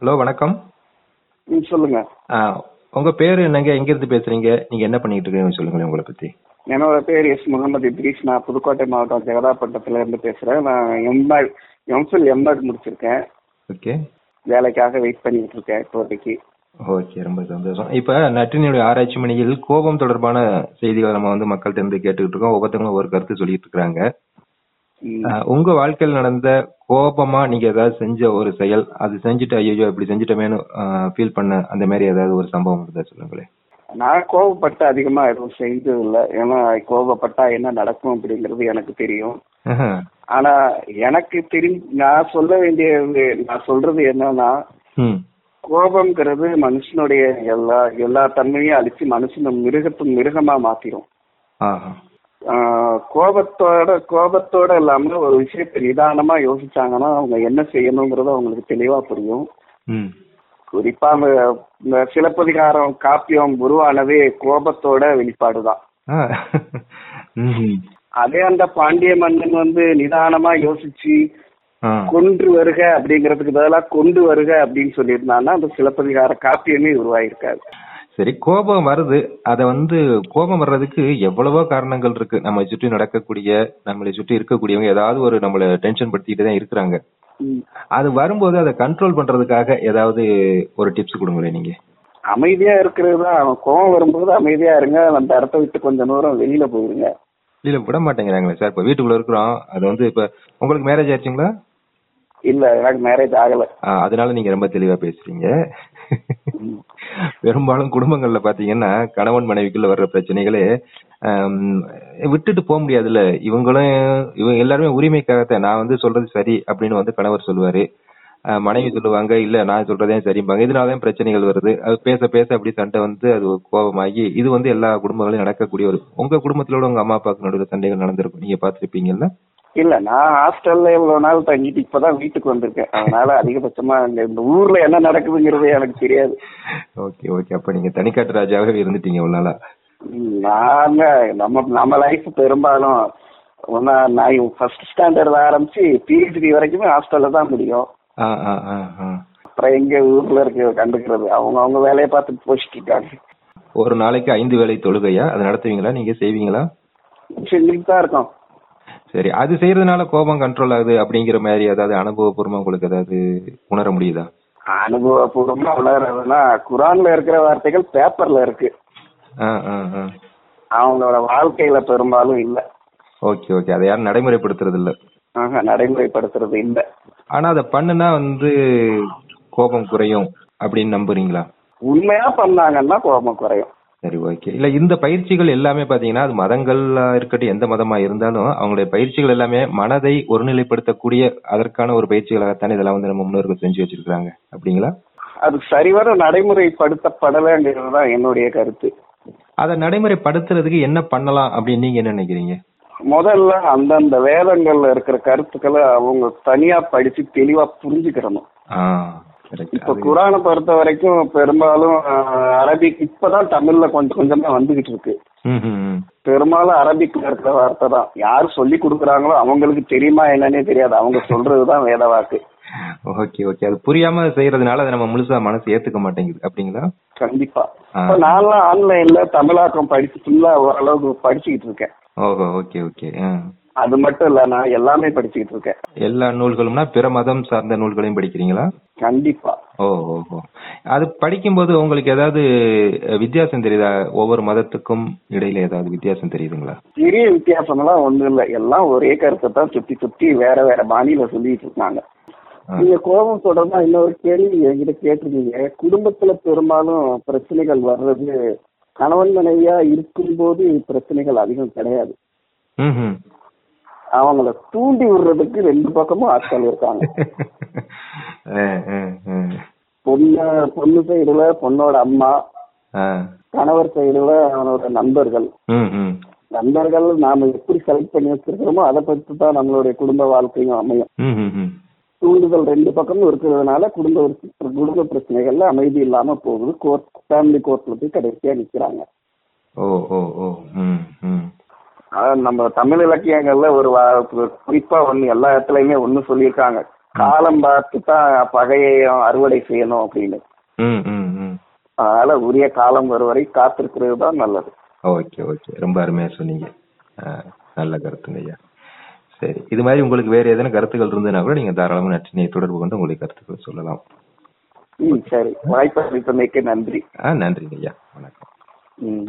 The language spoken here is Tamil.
ஹலோ வணக்கம். ம் சொல்லுங்க. உங்க பேரு என்னங்க? எங்க இருந்து பேசுறீங்க? நீங்க என்ன பண்ணிட்டு இருக்கீங்க சொல்லுங்களேன் உங்களை பத்தி. என்னோட பேர் எஸ். முகமது இத்ரீஸ். நான் புதுக்கோட்டை மாவட்டம் ஜெகதாப்பட்டத்துல இருந்து பேசுறேன். நான் M Ed M Phil M Ed முடிச்சிருக்கேன். ஓகே. வேலைக்காக வெயிட் பண்ணிட்டு இருக்கேன் இப்போதைக்கு. ஓகே ரொம்ப சந்தோஷம். இப்ப நற்றினுடைய ஆராய்ச்சி மணியில் கோபம் தொடர்பான செய்திகளை நம்ம வந்து மக்கள்கிட்ட இருந்து கேட்டுக்கிட்டு இருக்கோம். ஒவ்வொருத்தவங்களும் ஒரு கருத்து சொல்லிட்டு இருக்காங்க. உங்க வாழ்க்கையில் நடந்த கோபமா நீங்க ஏதாவது செஞ்ச ஒரு செயல் அது செஞ்சுட்டு ஐயோ இப்படி செஞ்சுட்டோமேனு ஃபீல் பண்ண அந்த மாதிரி ஏதாவது ஒரு சம்பவம் இருந்தா சொல்லுங்களேன். நான் கோவப்பட்டு அதிகமா எதுவும் செஞ்சது இல்லை ஏன்னா கோவப்பட்டா என்ன நடக்கும் அப்படிங்கிறது எனக்கு தெரியும். ஆனா எனக்கு தெரி நான் சொல்ல வேண்டியது நான் சொல்றது என்னன்னா. கோபம்ங்கிறது மனுஷனுடைய எல்லா எல்லா தன்மையும் அழிச்சு மனுஷனை மிருகத்து மிருகமா மாத்திரும். கோபத்தோட கோபத்தோட இல்லாம ஒரு விஷயத்தை நிதானமா யோசிச்சாங்கன்னா அவங்க என்ன செய்யணுங்கிறது அவங்களுக்கு தெளிவா புரியும். குறிப்பா இந்த சிலப்பதிகாரம் காப்பியம் உருவானதே கோபத்தோட வெளிப்பாடுதான். அதே அந்த பாண்டிய மன்னன் வந்து நிதானமா யோசிச்சு. கொன்று வருக அப்படிங்கிறதுக்கு பதிலா கொண்டு வருக அப்படின்னு சொல்லியிருந்தாங்கன்னா அந்த சிலப்பதிகார காப்பியமே உருவாயிருக்காது சரி கோபம் வருது. அத வந்து கோபம் வர்றதுக்கு எவ்வளவோ காரணங்கள் இருக்கு. நம்ம சுற்றி நடக்கக்கூடிய நம்மளை சுற்றி இருக்கக்கூடியவங்க ஏதாவது ஒரு நம்மள டென்ஷன் படுத்திட்டு தான் இருக்கிறாங்க. அது வரும்போது அதை கண்ட்ரோல் பண்றதுக்காக ஏதாவது ஒரு டிப்ஸ் கொடுங்களேன் நீங்க. அமைதியா இருக்கிறது தான். கோவம் வரும்போது அமைதியா இருங்க. அந்த இடத்த விட்டு கொஞ்ச தூரம் வெளியில போயிருங்க. இல்ல விட மாட்டேங்கிறாங்களே சார். இப்ப வீட்டுக்குள்ள இருக்கிறோம். அது வந்து இப்ப உங்களுக்கு மேரேஜ் ஆயிடுச்சுங்களா? இல்ல எனக்கு மேரேஜ் ஆகல. அதனால நீங்க ரொம்ப தெளிவா பேசுறீங்க. பெரும்பாலும் குடும்பங்கள்ல பாத்தீங்கன்னா கணவன் மனைவிக்குள்ள வர்ற பிரச்சனைகளே விட்டுட்டு போக முடியாதுல்ல. இவங்களும் இவங்க எல்லாருமே உரிமைக்காகத்தான். நான் வந்து சொல்றது சரி அப்படின்னு வந்து கணவர் சொல்லுவாரு. மனைவி சொல்லுவாங்க இல்ல நான் சொல்றதே சரிம்பாங்க. இதனாலதான் பிரச்சனைகள் வருது. அது பேச பேச அப்படி சண்டை வந்து அது கோபமாகி இது வந்து எல்லா குடும்பங்களையும் நடக்கக்கூடிய ஒரு உங்க குடும்பத்திலோட உங்க அம்மா அப்பாவுக்கு நடுவில் சண்டைகள் நடந்திருக்கும். நீங்க பாத்திருப்பீங்கல்ல இல்ல நான் ஹாஸ்டல்ல இவ்வளவு நாள் தங்கிட்டு இப்பதான் வீட்டுக்கு வந்திருக்கேன். அதனால அதிகபட்சமா இந்த ஊர்ல என்ன நடக்குதுங்கிறது எனக்கு தெரியாது. Okay okay. அப்ப நீங்க தனிக்காட்டு ராஜாவே இருந்துட்டீங்க ம், நாங்க நம்ம நம்ம லைஃப் பெரும்பாலும் ஒன்னா நான் ஃபர்ஸ்ட் ஸ்டாண்டர்ட்ல ஆரம்பிச்சு பிஹெச்டி வரைக்குமே ஹாஸ்டல்ல தான் முடியும். அப்புறம் எங்க ஊர்ல இருக்க கண்டுக்கிறது அவங்க அவங்க வேலையை பார்த்துட்டு போயிட்டு இருக்காங்க. ஒரு நாளைக்கு ஐந்து வேளை தொழுகையா? அதை நடத்துவீங்களா? நீங்க செய்வீங்களா? செஞ்சுட்டு தான் இருக்கோம். சரி அது செய்யறதுனால கோபம் கண்ட்ரோல் ஆகுது அப்படிங்கிற மாதிரி ஏதாவது அனுபவபூர்வமா உங்களுக்கு ஏதாவது உணர முடியுதா? அனுபவபூர்வமா உணர்றதுன்னா குரான்ல இருக்கிற வார்த்தைகள் பேப்பர்ல இருக்கு. அவங்களோட வாழ்க்கையில பெரும்பாலும் இல்ல. Okay okay. அதை யாரும் நடைமுறைப்படுத்துறது இல்ல நடைமுறைப்படுத்துறது இல்ல. ஆனா அதை பண்ணுனா வந்து கோபம் குறையும் அப்படின்னு நம்புறீங்களா? உண்மையா பண்ணாங்கன்னா கோபம் குறையும். சரி ஓகே இல்ல இந்த பயிற்சிகள் எல்லாமே பாத்தீங்கன்னா அது மதங்களா இருக்கட்டும் எந்த மதமா இருந்தாலும் அவங்களுடைய பயிற்சிகள் எல்லாமே மனதை ஒருநிலைப்படுத்தக்கூடிய அதற்கான ஒரு பயிற்சிகளாகத்தானே இதெல்லாம் வந்து நம்ம முன்னோர்கள் செஞ்சு வச்சிருக்காங்க அப்படிங்களா? அது சரிவர நடைமுறைப்படுத்தப்படலைங்கிறது தான் என்னுடைய கருத்து. அதை நடைமுறைப்படுத்துறதுக்கு என்ன பண்ணலாம் அப்படின்னு நீங்க என்ன நினைக்கிறீங்க? முதல்ல அந்தந்த வேதங்கள்ல இருக்கிற கருத்துக்களை அவங்க தனியா படிச்சு தெளிவா புரிஞ்சுக்கிறணும். இப்ப குரானை பொறுத்த வரைக்கும் பெரும்பாலும் அரபிக் இப்பதான் தமிழ்ல கொஞ்சம் கொஞ்சமா வந்துகிட்டு இருக்கு. பெரும்பாலும் அரபிக்ல இருக்கிற வார்த்தை தான். யார் சொல்லி கொடுக்குறாங்களோ அவங்களுக்கு தெரியுமா என்னன்னே தெரியாது. அவங்க சொல்றதுதான் வேத வாக்கு. Okay okay. அது புரியாம செய்யறதுனால அதை நம்ம முழுசா மனசு ஏத்துக்க மாட்டேங்குது. அப்படிங்களா? கண்டிப்பா. நான்லாம் ஆன்லைன்ல தமிழாக்கம் படிச்சு ஃபுல்லா ஓரளவுக்கு படிச்சுக்கிட்டு இருக்கேன். ஓஹோ ஓகே ஓகே. அது மட்டும் இல்ல நான் எல்லாமே படிச்சுக்கிட்டு இருக்கேன். எல்லா நூல்களும்னா பிற மதம் சார்ந்த நூல்களையும் படிக்கிறீங்களா? கண்டிப்பா. ஓ ஓஹோ அது படிக்கும்போது உங்களுக்கு ஏதாவது வித்தியாசம் தெரியுதா? ஒவ்வொரு மதத்துக்கும் இடையில ஏதாவது வித்தியாசம் தெரியுதுங்களா? பெரிய வித்தியாசம் எல்லாம் ஒண்ணும் இல்ல. எல்லாம் ஒரே கருத்தை தான் சுத்தி சுத்தி வேற வேற பாணியில சொல்லிட்டு இருக்காங்க. நீங்க கோபம் தொடர்பா இன்னொரு கேள்வி என்கிட்ட கேட்டிருக்கீங்க. குடும்பத்துல பெரும்பாலும் பிரச்சனைகள் வர்றது கணவன் மனைவியா இருக்கும்போது பிரச்சனைகள் அதிகம் கிடையாது. அவங்கள தூண்டி விடுறதுக்கு ரெண்டு பக்கமும் ஆட்கள் இருக்காங்க. பொண்ணு பொண்ணு சைடுல பொண்ணோட அம்மா. கணவர் சைடுல அவனோட நண்பர்கள். நண்பர்கள் நாம எப்படி செலக்ட் பண்ணி வச்சிருக்கிறோமோ அதை பற்றி தான் நம்மளுடைய குடும்ப வாழ்க்கையும் அமையும். தூண்டுதல் ரெண்டு பக்கமும் இருக்கிறதுனால குடும்ப குடும்ப பிரச்சனைகள்ல அமைதி இல்லாம போகுது கோர்ட் ஃபேமிலி கோர்ட்ல போய் கடைசியா நிக்கிறாங்க ஓ ஓ ஓ ம் ம் அதாவது நம்ம தமிழ் இலக்கியங்கள்ல ஒரு குறிப்பா ஒண்ணு எல்லா இடத்துலயுமே ஒண்ணு சொல்லியிருக்காங்க. காலம் பார்த்து தான் பகையையும் அறுவடை செய்யணும் அப்படின்னு. ம் ம் ம். அதனால உரிய காலம் வரும் வரை காத்திருக்கிறது தான் நல்லது. Okay okay. ரொம்ப அருமையா சொன்னீங்க. நல்ல கருத்துங்க ஐயா. சரி இது மாதிரி உங்களுக்கு வேற ஏதேனும் கருத்துக்கள் இருந்ததுன்னா கூட நீங்க தாராளமா நற்றினை தொடர்பு கொண்டு உங்களுடைய கருத்துக்கள் சொல்லலாம். ம் சரி. வாய்ப்பு நன்றி. ஆ நன்றிங்க ஐயா. வணக்கம். ம்.